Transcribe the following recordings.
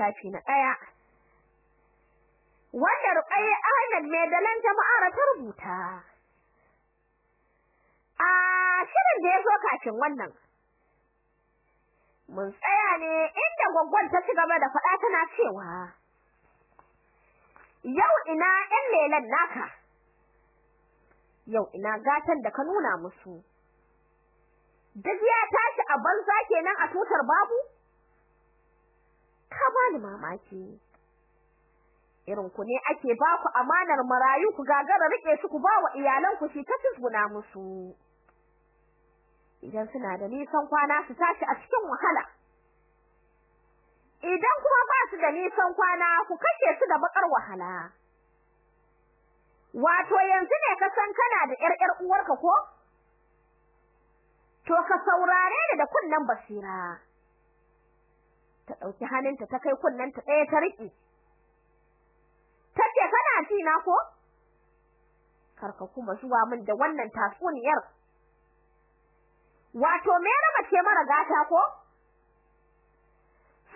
littafi na ɗaya. Wanda Ruqayya Ahmad mai dalan jama'a ta rubuta. A shirin da ya zo kafin wannan mun tsaya ne inda gwaggon ta ci gaba da faɗa tana cewa yau ina ƴan lelan naka? Yau ina gatan da ka nuna musu? Duk ya tashi a banza kenan a tutar babu? Ka bani mamaki. Irin ku ne ake ba ku amanar marayu ku gagara riƙe su ku ba wa iyalan ku shi ta tsuguna musu. Idan suna da nisan kwana su tashi a cikin wahala. Idan kuma ba su da nisan kwana ku kashe su da bakar wahala. Wato yanzu ne ka san kana da ƴar ƴar uwarka ko? To ka saurare da kunnen basira. Ta ɗauki hannunta ta kai kunnenta ɗaya ta riƙe. Tace kana ji na ko? Karka kuma zuwa min da wannan tatsuniyar. Wato me rama ce mara gata ko?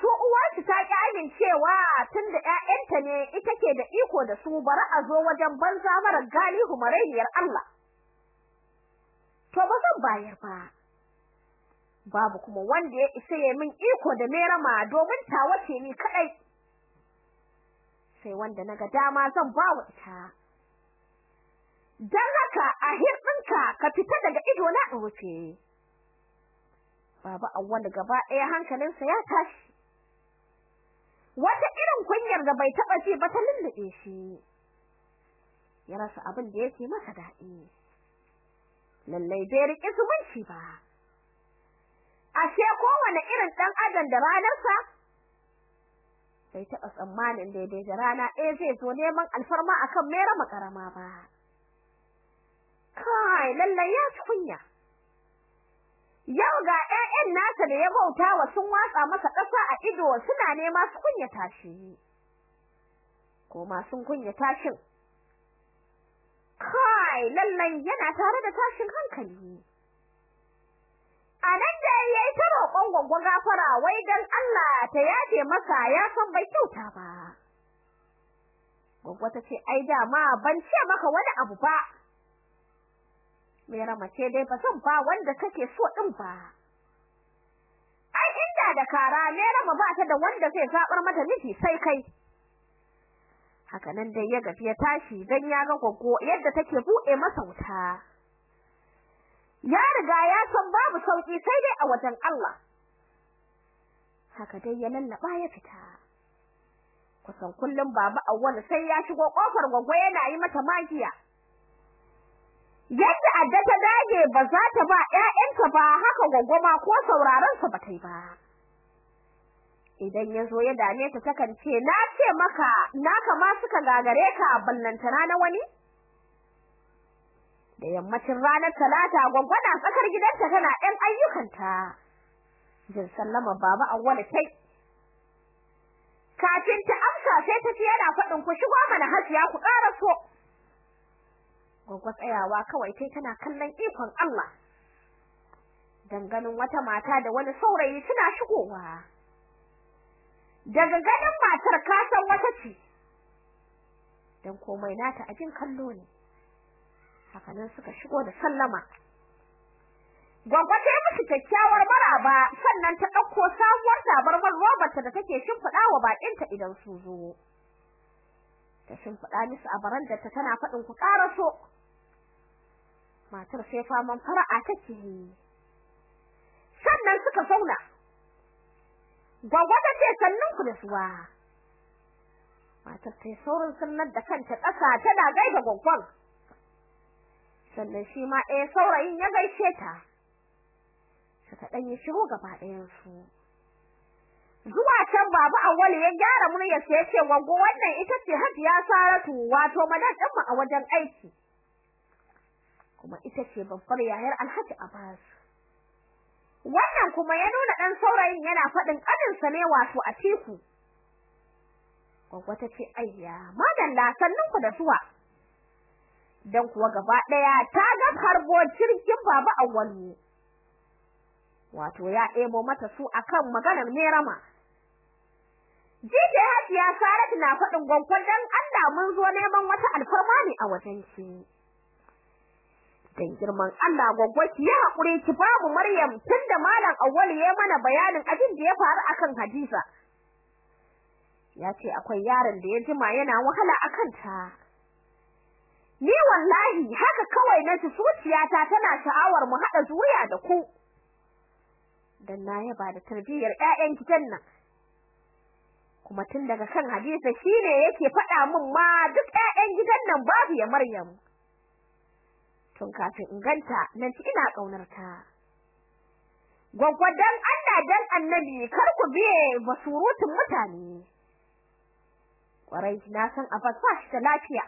Su uwarsu ta ki amincewa tunda ƴaƴanta ne ita ke da iko da su bari a zo wajen banza mara galihu marainiyar Allah. To ba zan bayar ba. Babu kuma wanda ya isa ya min iko da merama domin tawa ce ni kadai sai wanda na ga dama zan ba wa ita. Dan haka a hirɗinka ka fita daga ido na in rufe. Baba awwal gaba ɗaya hankalinsa ya tashi. Wata irin kunyar da bai taba ji ba ta lullube shi. Ya rasa abin da yake masa daɗi. Lallai bai riƙe zumunci ba. Ashe kowane irin ɗan adam da ranarsa? Bai taɓa tsammanin daidai da rana ɗaya zai zo neman alfarma akan mera makarama ba. Kai lallai ya ci kunya. Yau ga ƴaƴan nasa da ya bauta wa sun watsa masa ƙasa a ido suna nema su kunyata shi. Ko ma sun kunyata shin. Kai lallai yana tare da tashin hankali. A nan da yayi ta roƙon gwaggo gafara wai dan Allah ta yafe masa ya san bai kyauta ba gwaggo ta ce ai dama ban ce maka wani abu ba Mera mace dai ba zan ba wanda kake so din ba. Ai inda da kara Mera ba ta da wanda zai zabar mata miji sai kai. Haka nan dai ya gafi ya tashi dan ya ga goggo yadda take buɗe masa wuta. Ya riga ya san babu sauƙi sai dai a wajen Allah. Haka dai ya lallaba ya fita. Kusan kullum baba awwal sai ya shigo ƙofar goggo yana yi mata magiya. yadda adda ta dage ba za ta ba ƴaƴanta ba haka gwaggwama ko sauraron sa batai ba idan ya zo ya dame ta takan ce na ce maka naka ma suka gagare ka ballantana na wani da yammacin ranar talata gwaggwana tsakar gidanta tana ɗan ayyukanta jin sallama baba awwala tai kafin ta amsa sai ta ce yana faɗin ku shigo mana hajiya ku ƙara so Goggo tsayawa kawai sai tana kallon ikon Allah. Dan ganin wata mata da wani saurayi suna shigowa. Daga ganin matar ka san wata ce. Dan komai nata a jin kallo ne. Hakanan suka shigo da sallama. Gwaggo ta musu kyakkyawar maraba sannan ta ɗauko sabuwar tabarmar robarta da take shimfiɗa wa baƙinta idan su zo. Ta shimfiɗa musu a barandarta tana faɗin ku ƙaraso. matar sai faman fara'a take yi sannan suka zauna gwagwa ta ce sannun ku da suwa matar sai saurin sunnar da kanta ƙasa tana gaida gwagwan sannan shi ma ɗaya saurayin ya gaishe ta suka ɗan yi shiru gaba ɗayan su zuwa can babu awwal ya gyara muryar sa ya ce gwaggo wannan ita ce Hajiya Saratu wato madan ɗin mu a wajen aiki kuma ita ce babbar yayar Alhaji Abbas. Wannan kuma ya nuna ɗan saurayin yana faɗin ƙaninsa ne wato Atiku. Gwagwa ta ce ayya madalla sannun ku da zuwa. Dan kuwa gaba ɗaya ta ga harbo cirkin baba awwalu wato ya ebo mata su akan maganar Nerama Jije Hajiya Saratu na faɗin gwankwan dan Allah mun zo neman wata alfarma ne a wajen ki. Dan girman Allah gwaggwa ki ya haƙuri ki babu Maryam tunda Malam Awwal ya mana bayanin abin da ya faru akan Hadiza. Ya ce akwai yaron da ya jima yana wahala akan ta. Ni wallahi haka kawai na ci zuciyata tana sha'awar mu haɗa zuriya da ku. Dan na yaba da tarbiyyar ƴaƴan gidan nan. kuma tun daga kan hadisa shine yake faɗa min ma duk ƴaƴan gidan nan babu ya Maryam tun kafin in ganta nan ci ina ƙaunar ta gwaggwadan Allah dan annabi kar ku biye basurutun mutane ƙwarai na san Abbas ba shi da lafiya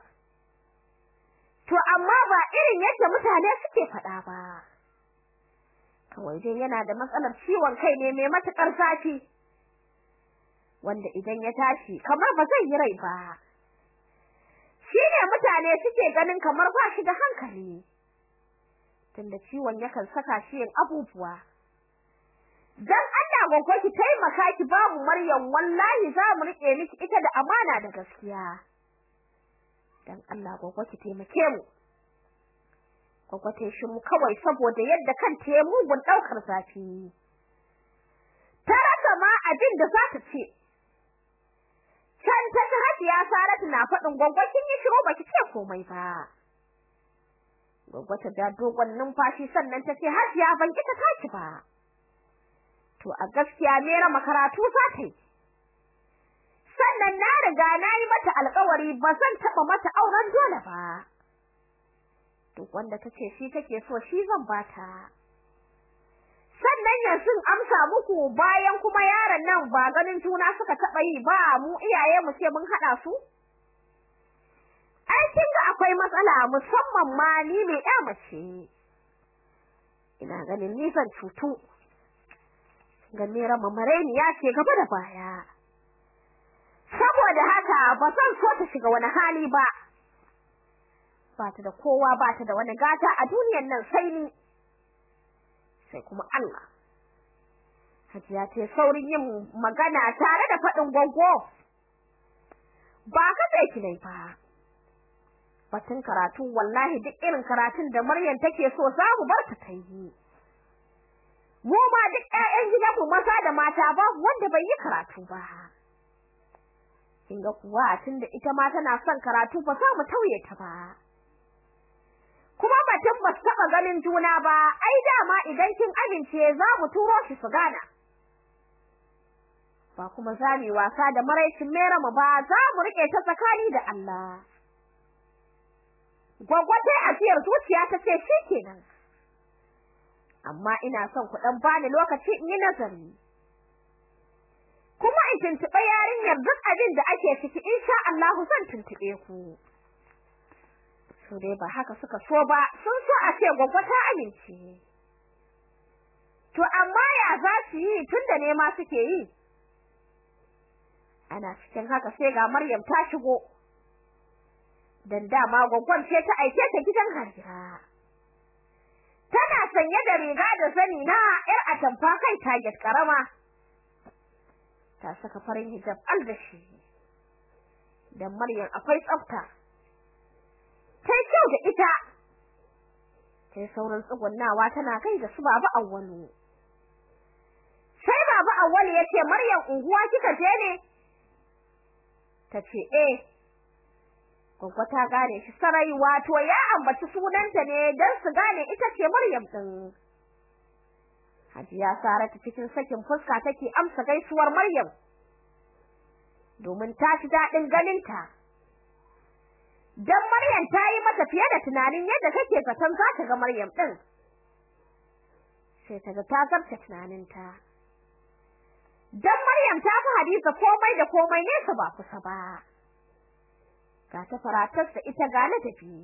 to amma ba irin yadda mutane suke faɗa ba. Kawai dai yana da matsalar ciwon kai ne mai matuƙar zafi wanda idan ya tashi kamar ba zai yi rai ba. Shine mutane suke ganin kamar ba shi da hankali tunda ciwon yakan saka shi yin abubuwa. Dan Allah gogo ki taimaka ki babu Maryam wallahi za mu riƙe miki ita da amana da gaskiya. Dan Allah gogo ki taimake mu. Gogo ta shi mu kawai saboda yadda kanta ya mugun ɗaukar zafi. Ta rasa ma abin da za ta ce. Can ta ji Hajiya Saratu na faɗin gwaggo kin yi shiru baki ce komai ba. Gwaggo ta da dogon numfashi sannan ta ce Hajiya ban ki ta ba. To a gaskiya mera makaratu za ta yi. Sannan na riga na yi mata alƙawari ba zan taɓa mata auren dole ba. Duk wanda ta ce shi take so shi zan bata sannan yanzu amsa muku bayan kuma yaron nan ba ganin juna suka taba yi ba mu iyaye mu ce mun hada su? Ai kin ga akwai matsala musamman ma ni mai ya mace. Ina ganin ni cutu. Ganne rama mareni ya ce gaba da baya. Ba zan so ta shiga wani hali ba. Ba ta da kowa ba ta da wani gata a duniyar nan sai ni. Sai kuma Allah. Hajiya ce saurin yin magana tare da faɗin gwaggo ba ka sai ki dai fa batun karatu wallahi duk irin karatun da Maryam take so za mu bar ta yi. Mu ma duk ƴaƴan gidanmu maza da mata ba wanda bai yi karatu ba. Kin ga kuwa tunda ita ma tana son karatu ba za mu tauye ta ba. Kuma batun ba taba ganin juna ba ai dama idan kin amince za mu turo shi su gana. Ba kuma za mu wasa da maraicin mera mu ba za mu riƙe ta tsakani da Allah. Gwagwatai ajiyar zuciya ta ce shikenan amma ina son ku dan bani lokaci in yi nazari. Tuntuɓe yarinyar duk abin da ake ciki insha Allah zan tuntuɓe ku. Su dai ba haka suka so ba sun so a ce gwagwa ta amince. To amma ya za su yi tunda nema suke yi? Ana cikin haka sai ga Maryam ta shigo. Dan dama gwaggon ce ta aike ta gidan Hajira tana sanye da riga da zani na yar atamfa kai target karama ta saka farin hijab algashi dan Maryam akwai tsafta. Sai kyau da ita. Sai sauran tsugunnawa tana kai da su baba awwalu. Sai baba awwalu ya ce Maryam unguwa kika je ne? Tace eh. Goggo ta gane shi sarai wato ya ambaci sunanta ne dan su gane ita ce Maryam din Hajiya Saratu cikin sakin fuska take amsa gaisuwar Maryam. Domin ta ji daɗin ganinta. Dan Maryam ta yi mata fiye da tunanin yadda kake zaton za ta ga Maryam din sai ta ga ta zarta tunaninta. Dan Maryam ta fi Hadiza komai da komai nesa ba kusa ba. Ga ta faratar da ita ga na tafi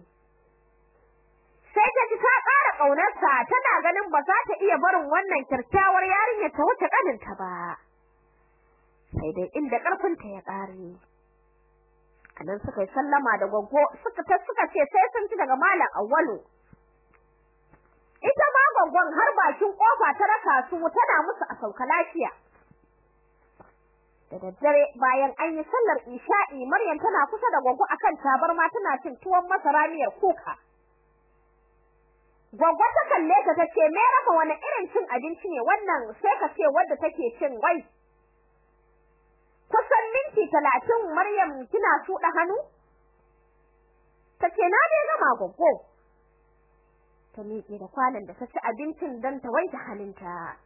sai ta ji ta ƙara ƙaunarsa tana ganin ba za ta iya barin wannan kyakkyawar yarinya ta wuce ƙaninta ba. Sai dai inda ƙarfinta ya ƙare. Anan suka yi sallama da gwaggo suka ta suka ce sai sun ci daga malam awwalu ita ma gwaggon har bakin ƙofa ta raka su tana musu a sauka lafiya. Da daddare bayan an yi sallar isha'i Maryam tana kusa da gwaggo akan tabarma tana cin tuwon masara miyar kuka. Gwaggo ta kalle ta tace me raka wani irin cin abinci ne wannan? Sai ka ce wanda take cin wai. Kusan minti talatin Maryam kina suɗa hannu? Tace na dai gama gwaggo. Ta miƙe da kwanan da ta ci abincin don ta wanke hannunta.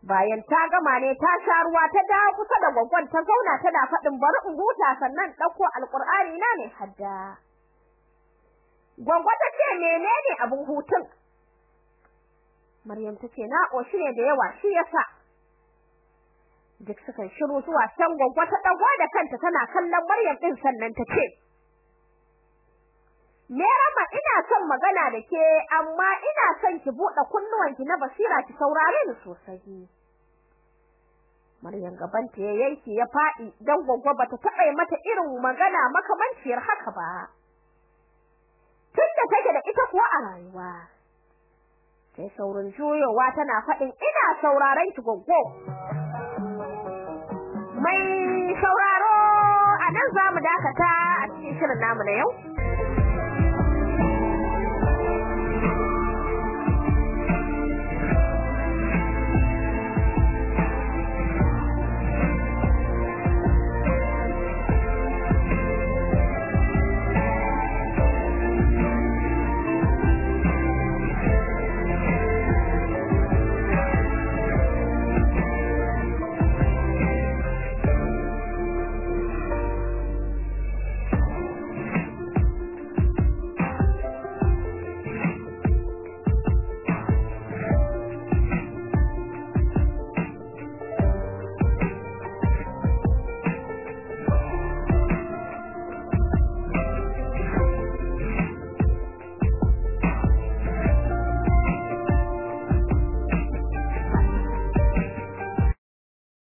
Bayan ta gama ne ta sha ruwa ta dawo kusa da gwaggon ta zauna tana faɗin bari in huta sannan ɗauko alƙur'ani na ne hadda. Gwaggo ta ce menene abin hutun Maryam ta ce na ƙoshi ne da yawa shi yasa duk suka shiru zuwa can gwaggo ta ɗago da kanta tana kallon Maryam ɗin sannan ta ce Merama ina son magana da ke amma ina son ki buɗe kunnuwanki na basira ki saurare ni sosai. Maryam gabanta ya yanki ya faɗi dan gwaggwa bata taɓa mata irin magana makamanciyar haka ba. Tunda take da ita kuwa a rayuwa. Sai saurin juyowa tana faɗin ina sauraron ki gwaggwo. Mai sauraro a nan za mu dakata a cikin shirin namu na yau.